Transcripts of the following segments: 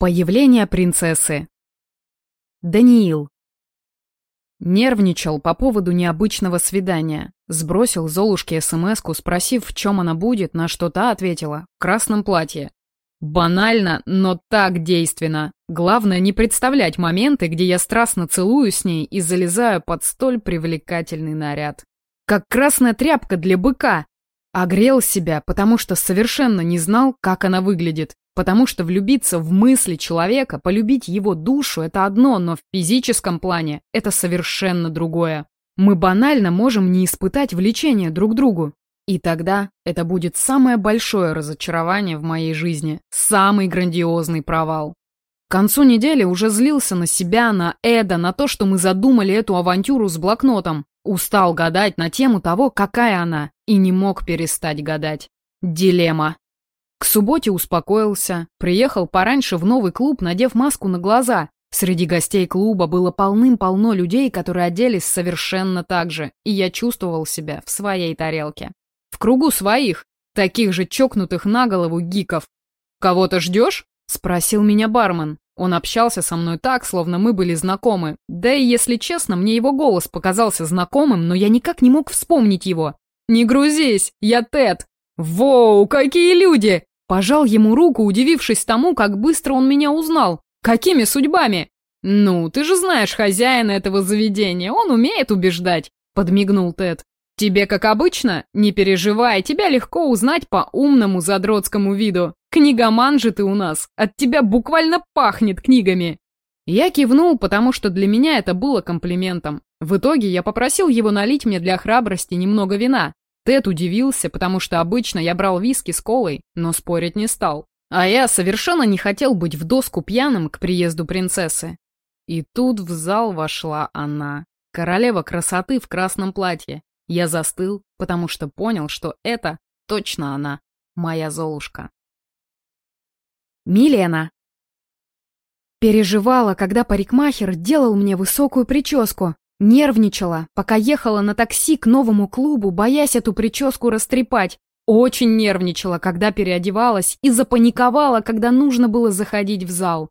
Появление принцессы. Даниил. Нервничал по поводу необычного свидания. Сбросил Золушке смс спросив, в чем она будет, на что та ответила – в красном платье. Банально, но так действенно. Главное не представлять моменты, где я страстно целую с ней и залезаю под столь привлекательный наряд. Как красная тряпка для быка. Огрел себя, потому что совершенно не знал, как она выглядит. Потому что влюбиться в мысли человека, полюбить его душу – это одно, но в физическом плане это совершенно другое. Мы банально можем не испытать влечения друг к другу. И тогда это будет самое большое разочарование в моей жизни, самый грандиозный провал. К концу недели уже злился на себя, на Эда, на то, что мы задумали эту авантюру с блокнотом. Устал гадать на тему того, какая она, и не мог перестать гадать. Дилемма. К субботе успокоился, приехал пораньше в новый клуб, надев маску на глаза. Среди гостей клуба было полным-полно людей, которые оделись совершенно так же, и я чувствовал себя в своей тарелке. В кругу своих, таких же чокнутых на голову гиков. «Кого-то ждешь?» — спросил меня бармен. Он общался со мной так, словно мы были знакомы. Да и, если честно, мне его голос показался знакомым, но я никак не мог вспомнить его. «Не грузись, я Тед!» «Воу, какие люди!» Пожал ему руку, удивившись тому, как быстро он меня узнал. Какими судьбами? Ну, ты же знаешь хозяина этого заведения, он умеет убеждать, подмигнул Тед. Тебе, как обычно, не переживай, тебя легко узнать по умному задротскому виду. Книгоман же ты у нас, от тебя буквально пахнет книгами. Я кивнул, потому что для меня это было комплиментом. В итоге я попросил его налить мне для храбрости немного вина. Тед удивился, потому что обычно я брал виски с колой, но спорить не стал. А я совершенно не хотел быть в доску пьяным к приезду принцессы. И тут в зал вошла она. Королева красоты в красном платье. Я застыл, потому что понял, что это точно она, моя Золушка. Милена. Переживала, когда парикмахер делал мне высокую прическу. Нервничала, пока ехала на такси к новому клубу, боясь эту прическу растрепать. Очень нервничала, когда переодевалась, и запаниковала, когда нужно было заходить в зал.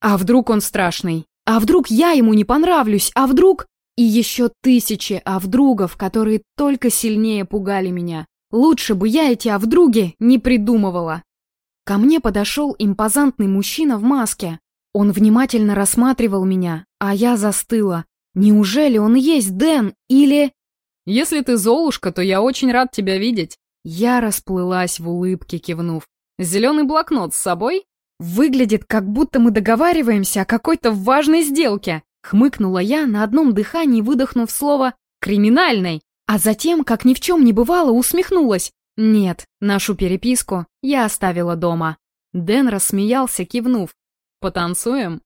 А вдруг он страшный? А вдруг я ему не понравлюсь? А вдруг... И еще тысячи «а вдругов», которые только сильнее пугали меня. Лучше бы я эти «а вдруги» не придумывала. Ко мне подошел импозантный мужчина в маске. Он внимательно рассматривал меня, а я застыла, Неужели он есть Дэн или... Если ты Золушка, то я очень рад тебя видеть. Я расплылась в улыбке, кивнув. Зеленый блокнот с собой? Выглядит, как будто мы договариваемся о какой-то важной сделке. Хмыкнула я на одном дыхании, выдохнув слово «криминальной», а затем, как ни в чем не бывало, усмехнулась. Нет, нашу переписку я оставила дома. Дэн рассмеялся, кивнув. «Потанцуем?»